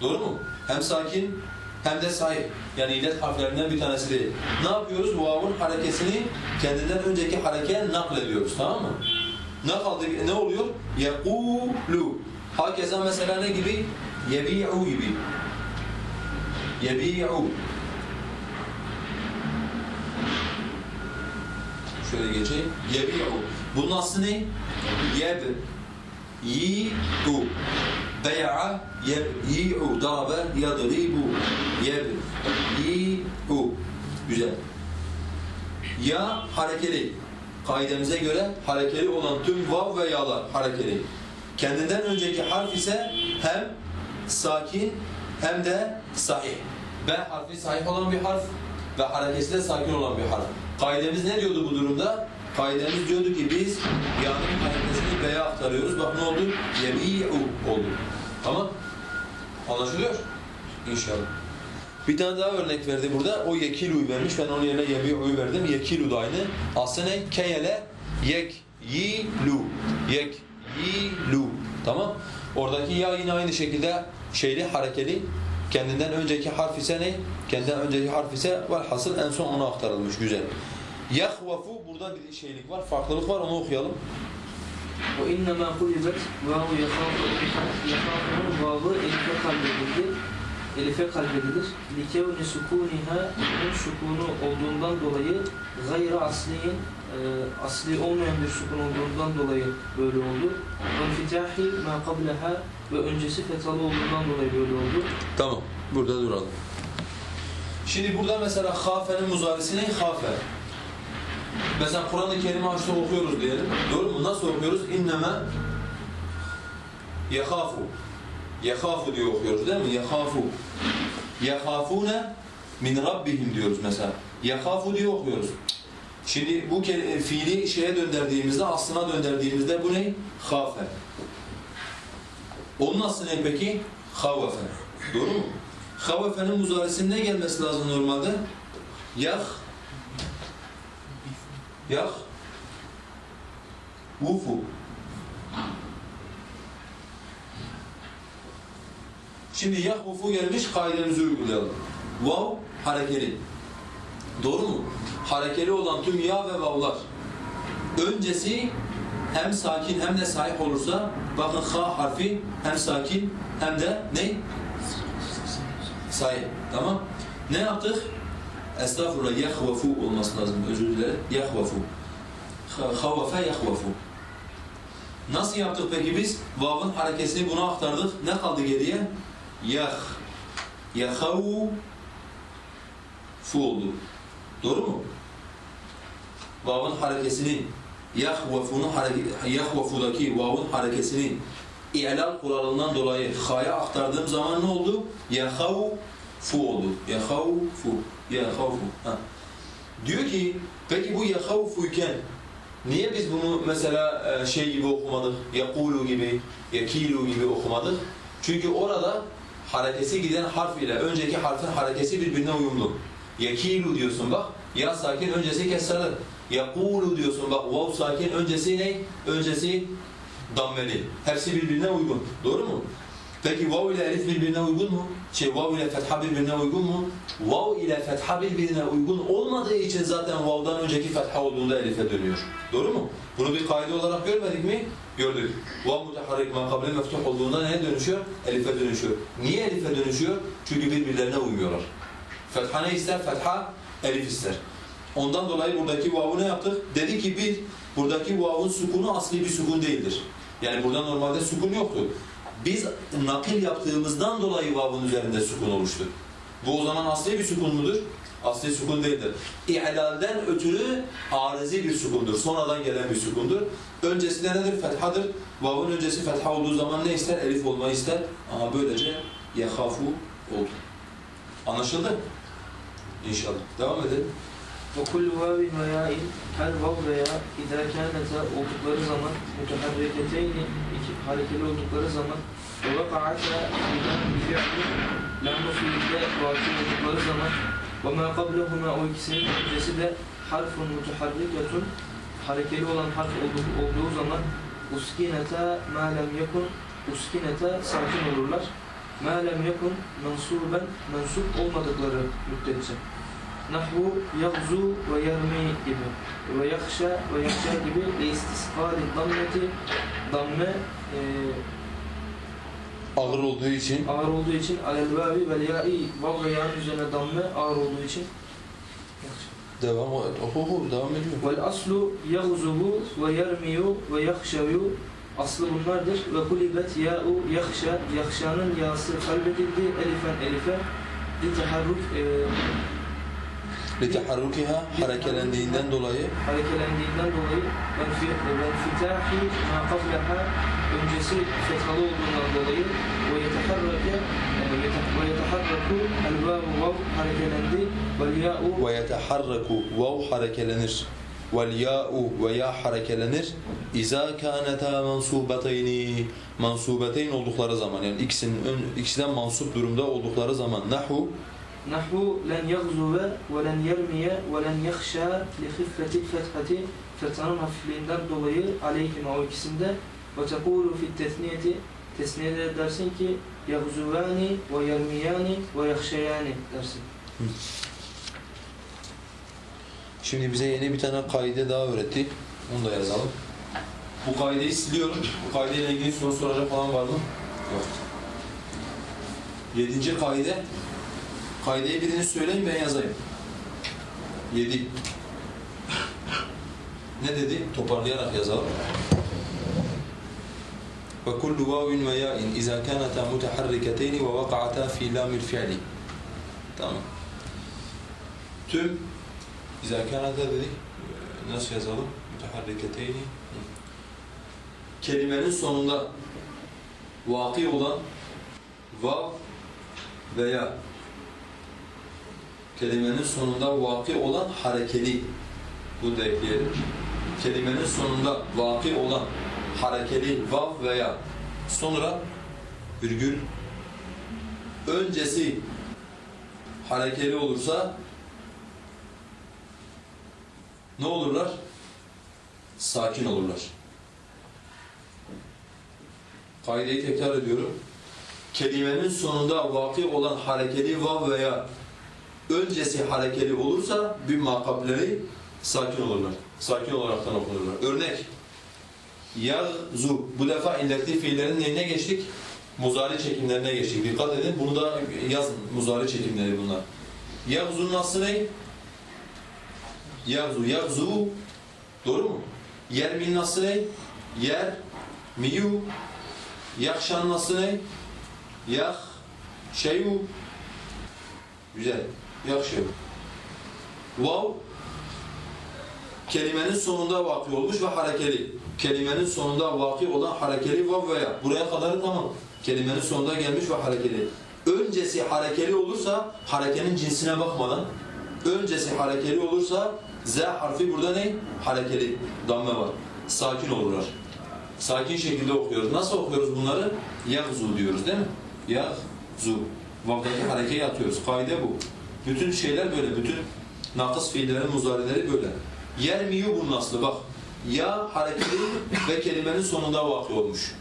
Doğru mu? Hem sakin hem de sahih. Yani illet harflerinden bir tanesi değil. Ne yapıyoruz? Vav'ın harekesini kendinden önceki harekeye naklediyoruz. Tamam mı? Ne kaldı? Ne oluyor? Yekulu. Hakeza mesela ne gibi? Yebi'u gibi. Yebi'u. Şöyle geçeyim. Yebi'u. Bunun aslı ne? Yeb. Yi'u. Bey'a yi'u. Darabe yadribu. Yeb. Yi'u. Güzel. Ya harekeli. Kaidemize göre harekeli olan tüm vav ve ya'lar harekeli. Kendinden önceki harf ise hem sakin hem de sahih. B harfi sahih olan bir harf ve harekesi de sakin olan bir harf. Kaidemiz ne diyordu bu durumda? Kaidemiz diyordu ki biz ya'nın harekesini B'ye aktarıyoruz. Bak ne oldu? Yemi'u oldu. Tamam? Anlaşılıyor? İnşallah. Bir tane daha örnek verdi burada. O yekilu'yu vermiş. Ben onun yerine yebi'u'yu verdim. Yekilu da aynı. Aslı ne? Keyele yek yilu. Yek yilu. Tamam. Oradaki ya yine aynı şekilde şeyli harekeli. Kendinden önceki harf ise ne? Kendinden önceki harf ise velhasıl en son ona aktarılmış. Güzel. Yahvafu burada bir şeylik var, farklılık var onu okuyalım. Ve innema kulibet vavu yahafu yahafu vavu elke kalbedildi. Elife kalbedilir. Likevni sukûniha onun sukunu olduğundan dolayı gayri asliyin e, asli olmayan bir sukun olduğundan dolayı böyle oldu. Ve fitahi ma qablaha ve öncesi fethalı olduğundan dolayı böyle oldu. Tamam. Burada duralım. Şimdi burada mesela hafenin muzarisi ne? Hafe. Mesela Kur'an-ı Kerim'i açtık okuyoruz diyelim. Doğru mu? Nasıl okuyoruz? İnneme yekhafu. Yekhafu diye okuyoruz değil mi? Yekhafu. Yekhafune min rabbihim diyoruz mesela. Yekhafu diye okuyoruz. Şimdi bu fiili şeye döndürdüğümüzde, aslına döndürdüğümüzde bu ne? Hafe. Onun aslı ne peki? Havafe. Doğru mu? Havafe'nin muzaresinin ne gelmesi lazım normalde? Yah Yah Ufu Şimdi yah ufu gelmiş kaidemizi uygulayalım. Vav harekeli. Doğru mu? Harekeli olan tüm ya ve vavlar. Öncesi hem sakin hem de sahih olursa bakın ha harfi hem sakin hem de ne? Sahih. Tamam. Ne yaptık? Estağfurullah yahvafu olması lazım. Özür dilerim. Yahvafu. Ha- Havafe yahvafu. Nasıl yaptık peki biz? Vav'ın harekesini buna aktardık. Ne kaldı geriye? Yah. Yahavu fu oldu. Doğru mu? Vav'ın harekesini yahvefunun hareke, yahvefudaki vav'ın harekesini i'lal kuralından dolayı ha'ya aktardığım zaman ne oldu? Yahav fu oldu. Yahav fu. Yahav fu. Ha. Diyor ki peki bu yahav fu iken niye biz bunu mesela e, şey gibi okumadık? Yakulu gibi, yakilu gibi okumadık? Çünkü orada harekesi giden harf ile önceki harfin harekesi birbirine uyumlu. Yakilu diyorsun bak. Ya sakin öncesi kesralı. Yakulu diyorsun bak. Vav sakin öncesi ne? Öncesi dammeli. Hepsi birbirine uygun. Doğru mu? Peki vav ile elif birbirine uygun mu? Şey vav ile fetha birbirine uygun mu? Vav ile fetha birbirine uygun olmadığı için zaten vav'dan önceki fetha olduğunda elife dönüyor. Doğru mu? Bunu bir kaide olarak görmedik mi? Gördük. Vav mutaharrik makabli meftuh olduğunda neye dönüşüyor? Elife dönüşüyor. Niye elife dönüşüyor? Çünkü birbirlerine uymuyorlar. Fetha ne ister? Fetha elif ister. Ondan dolayı buradaki vav'u ne yaptık? Dedi ki bir, buradaki vav'un sukunu asli bir sukun değildir. Yani burada normalde sukun yoktu. Biz nakil yaptığımızdan dolayı vav'un üzerinde sukun oluştu. Bu o zaman asli bir sukun mudur? Asli sukun değildir. İ'lalden ötürü arizi bir sukundur. Sonradan gelen bir sukundur. Öncesi de nedir? Fethadır. Vav'un öncesi fetha olduğu zaman ne ister? Elif olmayı ister. Ama böylece yehafu oldu. Anlaşıldı? İnşallah. Devam edelim. وكل واو وياء her vav veya idâ kâneta oldukları zaman muteharriketeyni iki harekeli oldukları zaman fi'len fi'li lamı fiilde vakı oldukları zaman mâ kablehuma o ikisinin öncesi de harfun muteharriketun harekeli olan harf olduğu, olduğu zaman uskineta ma lem yekun uskineta sakin olurlar. Ma lem yekun mensuben mensup olmadıkları müddetçe. Nahvu yagzu ve yermi gibi ve yakşa ve yakşa gibi ve istisfari dammeti damme e, Ağır olduğu için. ağır olduğu için alel vavi vel ya'i vav ve ya'nın üzerine damme ağır olduğu için. Devam oku devam ediyor. vel aslu yagzubu ve yermiyu ve yakşayu aslı bunlardır. Ve kulibet ya'u yakşa yakşanın ya'sı kalbedildi. Elifen elife. Bir teharruk e, لِتَحَرُّكِهَا harekelendiğinden dolayı harekelendiğinden dolayı وَنْفِتَاحِ مَا قَبْلَهَا öncesi fethalı olduğundan dolayı وَيَتَحَرَّكَ وَيَتَحَرَّكُ الْوَاءُ vav harekelendi وَالْيَاءُ وَيَتَحَرَّكُ vav harekelenir. وَالْيَاءُ ve ya harekelenir. اِذَا كَانَتَا مَنْصُوبَتَيْنِ Mansubeteyn oldukları zaman yani ikisinin ön, ikisinden mansup durumda oldukları zaman nahu Nahu len yagzuve ve len yermiye ve len yahşa li hifreti fethati fethanın hafifliğinden dolayı aleyhime o ikisinde ve tekulu fit tesniyeti tesniyede dersin ki yagzuvani ve yermiyani ve yahşeyani dersin. Şimdi bize yeni bir tane kaide daha öğretti. Onu da yazalım. Bu kaideyi siliyorum. Bu kaideyle ilgili soru soracak falan var mı? Yok. Yedinci kaide Kaideyi biriniz söyleyin ben yazayım. Yedi. Ne dedi? Toparlayarak yazalım. وكل واو وياء إذا كانتا متحركتين ووقعتا في لام الفعل. Tamam. Tüm İzâ kânete dedik. Ee, Nasıl yazalım? Müteharriketeyni. Kelimenin sonunda vaki olan vav veya kelimenin sonunda vaki olan harekeli bunu da ekleyelim. Kelimenin sonunda vaki olan harekeli vav veya sonra virgül öncesi harekeli olursa ne olurlar? Sakin olurlar. Kaideyi tekrar ediyorum. Kelimenin sonunda vakı olan harekeli vav veya öncesi harekeli olursa bir makableri sakin olurlar. Sakin olaraktan okunurlar. Örnek. Yagzu. Bu defa illetli fiillerin neyine geçtik? Muzari çekimlerine geçtik. Dikkat edin. Bunu da yazın. Muzari çekimleri bunlar. Yagzu'nun aslı ne? Yagzu. Yagzu. Doğru mu? Yermin nasıl ne? Yer miyu. Yakşan nasıl ne? Yak şeyu. Güzel. Yakşev. Vav kelimenin sonunda vakı olmuş ve harekeli. Kelimenin sonunda vakı olan harekeli vav veya. Buraya kadar tamam. Kelimenin sonunda gelmiş ve harekeli. Öncesi harekeli olursa harekenin cinsine bakmadan öncesi harekeli olursa Z harfi burada ne? Harekeli. Damme var. Sakin olurlar. Sakin şekilde okuyoruz. Nasıl okuyoruz bunları? Yagzu diyoruz değil mi? Yagzu. Vav'daki harekeyi atıyoruz. Kaide bu. Bütün şeyler böyle. Bütün nakıs fiillerin muzarileri böyle. Yermiyu bunun aslı bak. Ya harekeli ve kelimenin sonunda vakı olmuş.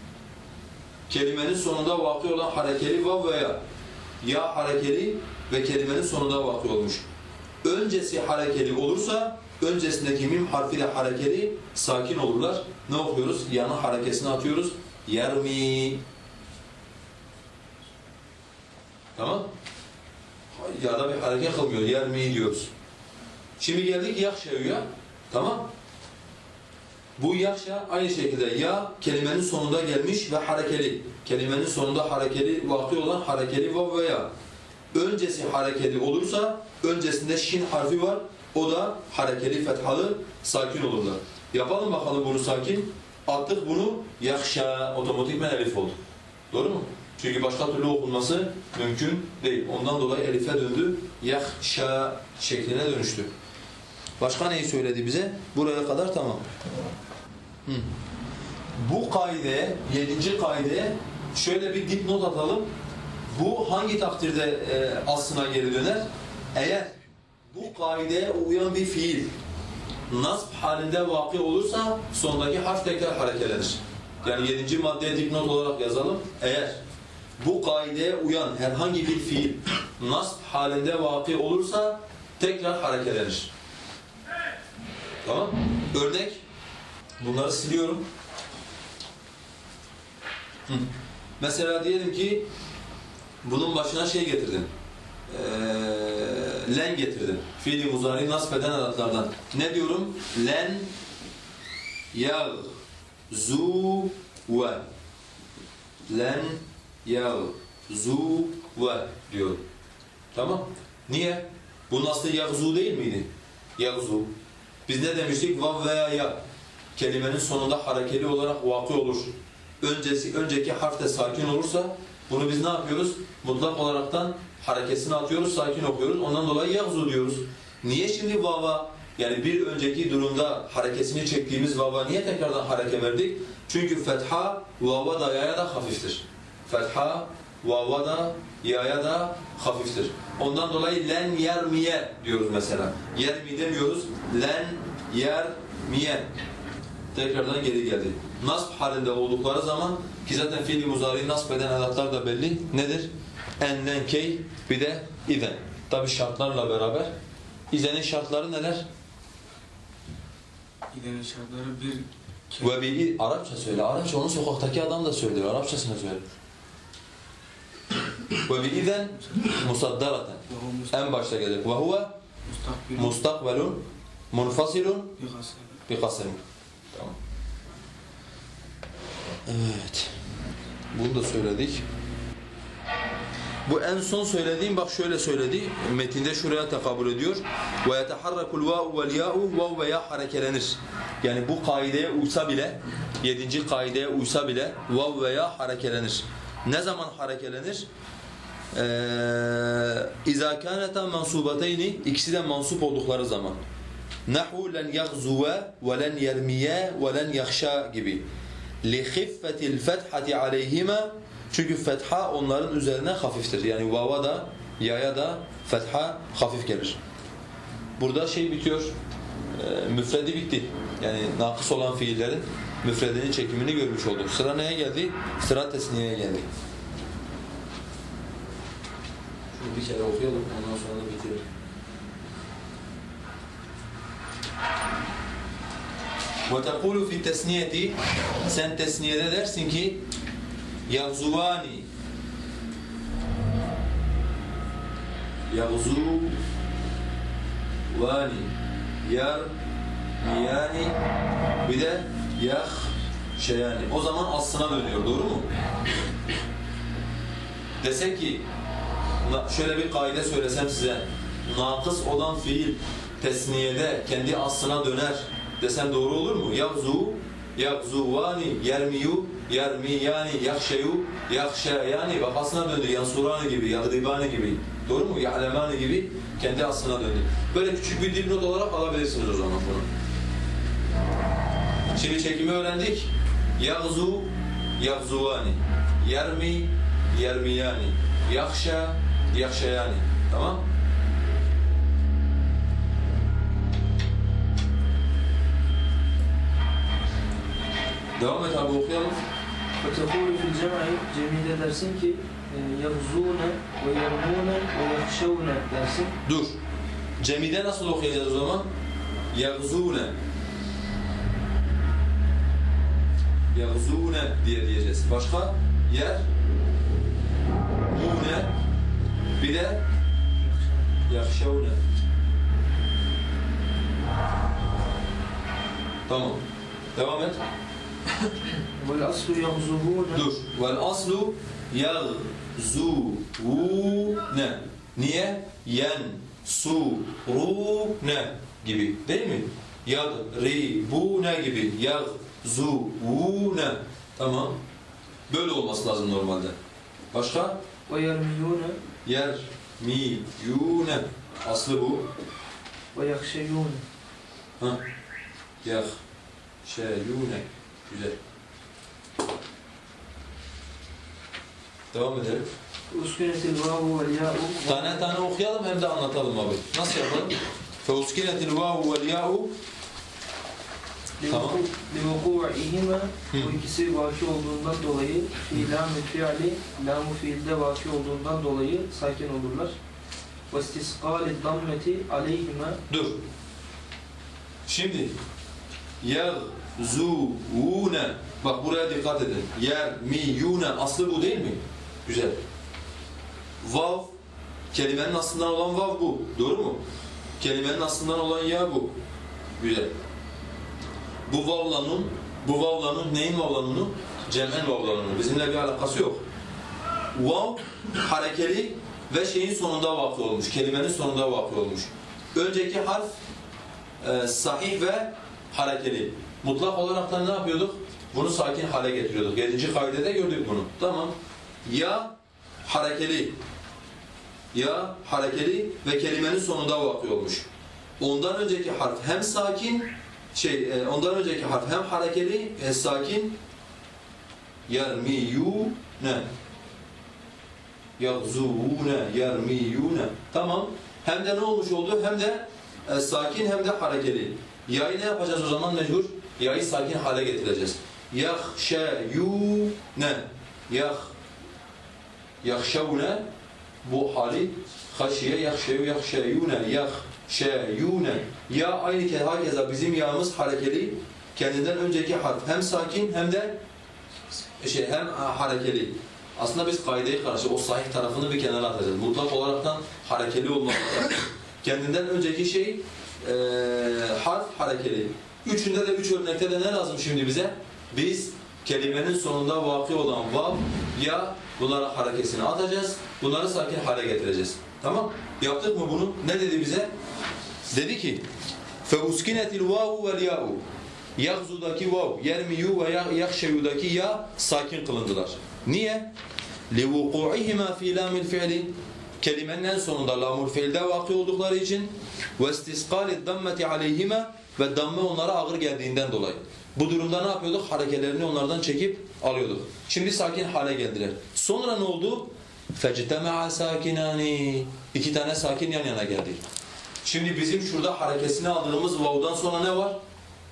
Kelimenin sonunda vakı olan harekeli vav veya ya harekeli ve kelimenin sonunda vakı olmuş. Öncesi harekeli olursa öncesindeki mim harfiyle harekeli sakin olurlar. Ne okuyoruz? Yanı harekesini atıyoruz. Yermi. Tamam? Ya da bir hareket kılmıyor. Yermi diyoruz. Şimdi geldik yakşe'ye. Tamam? Bu yakşa aynı şekilde ya kelimenin sonunda gelmiş ve harekeli. Kelimenin sonunda harekeli vakı olan harekeli vav veya. Öncesi harekeli olursa öncesinde şin harfi var. O da harekeli fethalı sakin olurlar. Yapalım bakalım bunu sakin. Attık bunu yakşa otomatikmen elif oldu. Doğru mu? Çünkü başka türlü okunması mümkün değil. Ondan dolayı elife döndü. Yakşa şekline dönüştü. Başka neyi söyledi bize? Buraya kadar tamam. Hı. Bu kaide, yedinci kaide şöyle bir dipnot atalım. Bu hangi takdirde e, aslına geri döner? Eğer bu kaideye uyan bir fiil nasb halinde vakı olursa sondaki harf tekrar hareketlenir. Yani yedinci maddeye dipnot olarak yazalım. Eğer bu kaideye uyan herhangi bir fiil nasb halinde vakı olursa tekrar hareketlenir. Tamam? Örnek. Bunları siliyorum. Hı. Mesela diyelim ki bunun başına şey getirdim. Ee, len getirdim. Fiili muzari nasb eden adatlardan. Ne diyorum? Len yag zu ve len yag zu ve diyorum. Tamam? Niye? Bu nasıl yagzu değil miydi? Yagzu. Biz ne demiştik? Vav veya ya. Kelimenin sonunda harekeli olarak vakı olur. Öncesi, önceki harf de sakin olursa bunu biz ne yapıyoruz? Mutlak olaraktan harekesini atıyoruz, sakin okuyoruz. Ondan dolayı yagzu diyoruz. Niye şimdi vava yani bir önceki durumda harekesini çektiğimiz vava niye tekrardan hareke verdik? Çünkü fetha vava da yaya da hafiftir. Fetha vava da yaya da hafiftir. Ondan dolayı len yermiye diyoruz mesela. Yermi demiyoruz. Len yermiye. Tekrardan geri geldi. Nasb halinde oldukları zaman ki zaten fiili muzari'yi nasb eden edatlar da belli. Nedir? En, len, key, bir de izen. Tabi şartlarla beraber. İzenin şartları neler? İdenin şartları bir Ve bir Arapça söyle. Arapça onu sokaktaki adam da söylüyor. Arapçasını söyle. Ve bir izen musaddaratan. En başta gelir. Ve huve mustakbelun munfasilun bir kasem. Tamam. Evet. Bunu da söyledik. Bu en son söylediğim bak şöyle söyledi. Metinde şuraya tekabül ediyor. Ve yeteharrakul va'u vel ya'u vav ve ya harekelenir. Yani bu kaideye uysa bile yedinci kaideye uysa bile vav ve ya harekelenir. Ne zaman harekelenir? Ee, İza kâneta mansubeteyni ikisi de mansup oldukları zaman. Yagzuve ve len yermiye ve len yahşa gibi. Khiffetil fethati aleyhima çünkü fetha onların üzerine hafiftir. Yani vava da yaya da fetha hafif gelir. Burada şey bitiyor. E, müfredi bitti. Yani nakıs olan fiillerin müfredinin çekimini görmüş olduk. Sıra neye geldi? Sıra tesniyeye geldi Şunu bir kere okuyalım ondan sonra da bitirelim. وَتَقُولُ فِي التَّسْنِيَةِ Sen tesniyede dersin ki يَغْزُوَانِ يَغْزُوَانِ يَرْمِيَانِ Bir de şey yani. O zaman aslına dönüyor. Doğru mu? Desek ki na- şöyle bir kaide söylesem size. Nakıs olan fiil tesniyede kendi aslına döner desem doğru olur mu? Yagzu, yagzuvani, yermiyu, yermiyani, yakşeyu, yakşeyani. Bak aslına döndü. Yansurani gibi, yadribani gibi. Doğru mu? Ya'lemani gibi kendi aslına döndü. Böyle küçük bir dipnot olarak alabilirsiniz o zaman bunu. Şimdi çekimi öğrendik. Yagzu, yagzuvani. Yermi, yermiyani. Yakşa, yakşayani. Tamam? Devam et abi okuyalım. وتقول في الجمع cemide dersin ki e, يغزون ويرمون ويخشون dersin. Dur. Cemide nasıl okuyacağız o zaman? Yagzune. Yagzune diye diyeceğiz. Başka? Yer. Mune. bir de yakşavune. Tamam. Devam et. Vel aslu yagzuhune. Dur. Vel aslu yagzuhune. Niye? Yen su ru ne gibi değil mi? Yadribune gibi. Yagzuhune. Tamam. Böyle olması lazım normalde. Başka? Ve yermiyune yer mi yune aslı bu. Ve yakşeyune. Ha. Yak şeyune. Güzel. Devam edelim. Uskinetil vavu vel ya'u. Tane tane okuyalım hem de anlatalım abi. Nasıl yapalım? Fe uskinetil vavu vel ya'u Tamam. لِوُقُوعِهِمَا Hı. Bu ikisi vaki olduğundan dolayı fiilam-ı fiili, lam-ı fiilde vaki olduğundan dolayı sakin olurlar. وَاسْتِسْقَالِ الضَّمَّةِ عَلَيْهِمَا Dur. Şimdi يَغْزُوُونَ Bak buraya dikkat edin. يَرْمِيُونَ Aslı bu değil mi? Güzel. Vav kelimenin aslından olan vav bu. Doğru mu? Kelimenin aslından olan ya bu. Güzel. Bu vavla nun, bu vavla nun neyin vavla nunu? Cem'en vavla nunu. Bizimle bir alakası yok. Vav harekeli ve şeyin sonunda vakı olmuş. Kelimenin sonunda vakı olmuş. Önceki harf e, sahih ve harekeli. Mutlak olarak da ne yapıyorduk? Bunu sakin hale getiriyorduk. Yedinci kaidede gördük bunu. Tamam. Ya harekeli, ya harekeli ve kelimenin sonunda vakı olmuş. Ondan önceki harf hem sakin, şey, e, ondan önceki harf hem harekeli, hem sakin. Yermiyune, yagzuvune, yermiyune. Tamam. Hem de ne olmuş oldu? Hem de e, sakin hem de harekeli. Ya'yı ne yapacağız o zaman mecbur? Ya'yı sakin hale getireceğiz. Yahşeyune, yah, yahşevune bu hali haşiye yahşeyu yahşeyune yahşeyune ya aynı ke hakeza bizim yağımız harekeli kendinden önceki harf hem sakin hem de şey hem harekeli. Aslında biz kaideyi karşı o sahih tarafını bir kenara atacağız. Mutlak olaraktan harekeli olmak. Kendinden önceki şey eee harf harekeli. Üçünde de üç örnekte de ne lazım şimdi bize? Biz kelimenin sonunda vakı olan vav ya bunlara harekesini atacağız. Bunları sakin hale getireceğiz. Tamam? Yaptık mı bunu? Ne dedi bize? Dedi ki فَاُسْكِنَتِ الْوَاوُ وَالْيَاءُ Yagzu'daki vav, yermiyu ve yakşeyu'daki ya sakin kılındılar. Niye? لِوُقُوعِهِمَا فِي لَامِ الْفِعْلِ Kelimenin en sonunda lamul fiilde vakı oldukları için وَاسْتِسْقَالِ الدَّمَّةِ عَلَيْهِمَا ve damme onlara ağır geldiğinden dolayı. Bu durumda ne yapıyorduk? Harekelerini onlardan çekip alıyorduk. Şimdi sakin hale geldiler. Sonra ne oldu? فَجْتَمَعَ سَاكِنَانِ İki tane sakin yan yana geldi. Şimdi bizim şurada harekesini aldığımız vav'dan sonra ne var?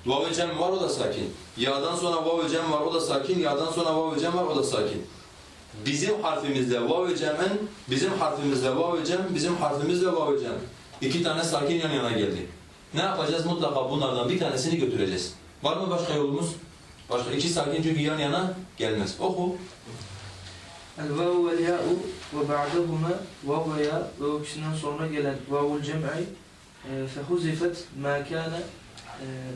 Vav-ı cem var o da sakin. Ya'dan sonra vav-ı cem var o da sakin. Ya'dan sonra vav-ı cem var o da sakin. Bizim harfimizde vav-ı cemen, bizim harfimizde vav-ı cem, bizim harfimizde vav-ı cem. İki tane sakin yan yana geldi. Ne yapacağız? Mutlaka bunlardan bir tanesini götüreceğiz. Var mı başka yolumuz? Başka iki sakin çünkü yan yana gelmez. Oku. El-vav vel ya'u ve ba'dahuma vav ve ya ve ikisinden sonra gelen vavul cem'i e, fehuzifet ma kana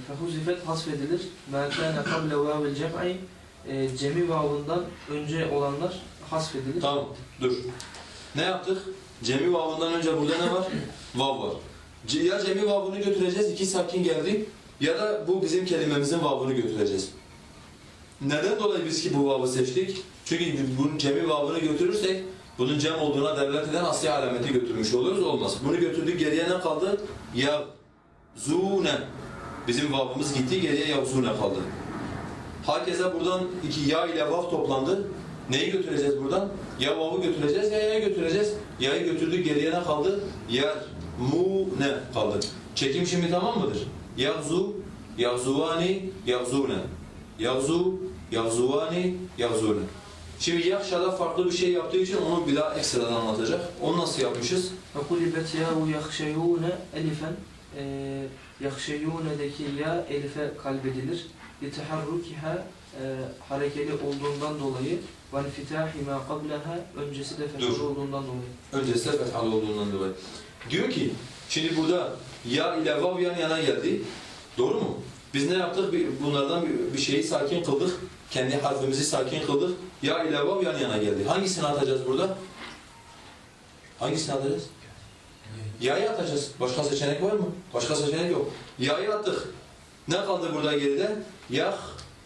fehuzifet hasfedilir. Ma kana kable vavil cem'i e, cemi vavından önce olanlar hasfedilir. Tamam, dur. Ne yaptık? Cemi vavından önce burada ne var? Vav var. Ya cemi vavını götüreceğiz, iki sakin geldi. Ya da bu bizim kelimemizin vavını götüreceğiz. Neden dolayı biz ki bu vavı seçtik? Çünkü bunun cemi vavını götürürsek bunun cem olduğuna delalet eden asli alameti götürmüş oluruz. Olmaz. Bunu götürdük geriye ne kaldı? Ya zune. Bizim vavımız gitti geriye yavzune kaldı. Herkese buradan iki ya ile vav toplandı. Neyi götüreceğiz buradan? Ya vav'ı götüreceğiz ya ya'yı götüreceğiz. Ya'yı götürdük geriye ne kaldı? Yer, mu, ne kaldı? Çekim şimdi tamam mıdır? Yavzu, yavzuvani, yavzune. Yavzu, yavzuvani, yavzune. Şimdi yakşada farklı bir şey yaptığı için onu bir daha ekstradan anlatacak. Onu nasıl yapmışız? فَقُلِبَتْ يَاهُ يَخْشَيُونَ elifen e, يَخْشَيُونَ'deki ya elife kalbedilir. لِتَحَرُّكِهَا e, harekeli olduğundan dolayı وَالْفِتَاحِ مَا قَبْلَهَا öncesi de Dur. fethalı olduğundan dolayı. Öncesi de fethalı olduğundan dolayı. Diyor ki, şimdi burada ya ile vav yan yana geldi. Doğru mu? Biz ne yaptık? Bir- Bunlardan bir- bir şeyi sakin kıldık. Kendi harfimizi sakin kıldık. Ya ile vav yan yana geldi. Hangisini atacağız burada? Hangisini atacağız? Ya'yı atacağız. Başka seçenek var mı? Başka seçenek yok. Ya'yı attık. Ne kaldı burada geride? Yah,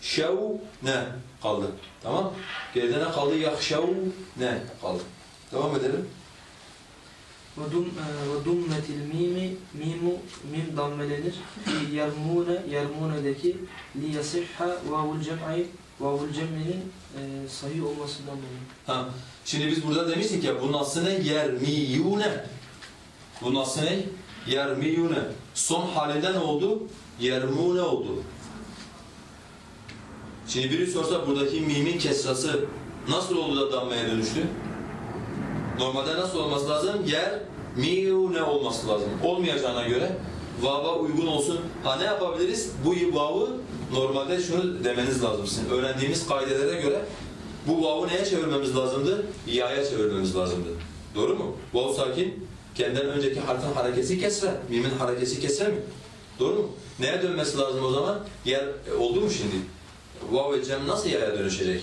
şev, ne kaldı. Tamam? Geride ne kaldı? Yah, şev, ne kaldı. Devam edelim. وَدُمْ وَدُمَّتِ الْمِيمِ Mimu, mim dammelenir. Fi yermune, yermune'deki liyasihha vavul cem'i vavul cem'inin e, sahih olmasından dolayı. Ha. Şimdi biz burada demiştik ya bunun aslı ne? Yermiyune. Bunun aslı ne? Yermiyune. Son halinde ne oldu? Yermune oldu. Şimdi biri sorsa buradaki mimin kesrası nasıl oldu da dammaya dönüştü? Normalde nasıl olması lazım? Yer miyune olması lazım. Olmayacağına göre vava uygun olsun. Ha ne yapabiliriz? Bu vavı normalde şunu demeniz lazım sizin. Öğrendiğimiz kaidelere göre bu vav'u neye çevirmemiz lazımdı? Ya'ya çevirmemiz lazımdı. Doğru mu? Vav sakin, kendinden önceki harfin harekesi kesre, mimin harekesi kesre mi? Doğru mu? Neye dönmesi lazım o zaman? Yer e, oldu mu şimdi? Vav ve cem nasıl ya'ya dönüşecek?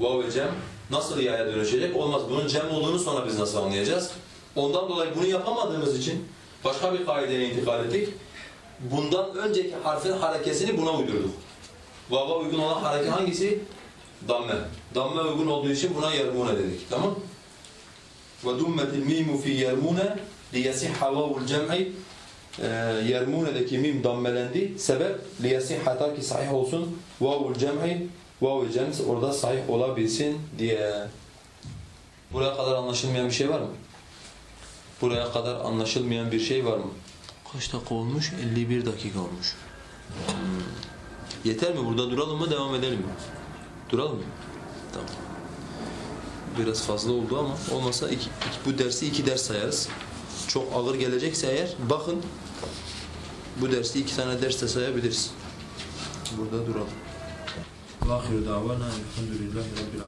Vav ve cem nasıl ya'ya dönüşecek? Olmaz. Bunun cem olduğunu sonra biz nasıl anlayacağız? Ondan dolayı bunu yapamadığımız için başka bir kaideye intikal ettik. Bundan önceki harfin harekesini buna uydurduk. Vav'a uygun olan hareket hangisi? Damme. Damme uygun olduğu için buna yermune dedik. Tamam? Mimu fi yermune liyasihha vavul cem'i Ee, yermune'deki mim dammelendi. Sebep liyasihha ta ki sahih olsun. Vavul cem'i vavul cem orada sahih olabilsin diye. Buraya kadar anlaşılmayan bir şey var mı? Buraya kadar anlaşılmayan bir şey var mı? Kaç dakika olmuş? 51 dakika olmuş. Hmm. Yeter mi? Burada duralım mı? Devam edelim mi? Duralım mı? Tamam. Biraz fazla oldu ama olmasa iki, iki- bu dersi iki ders sayarız. Çok ağır gelecekse eğer bakın bu dersi iki tane derste sayabiliriz. Burada duralım. Ahiru davana elhamdülillahi rabbil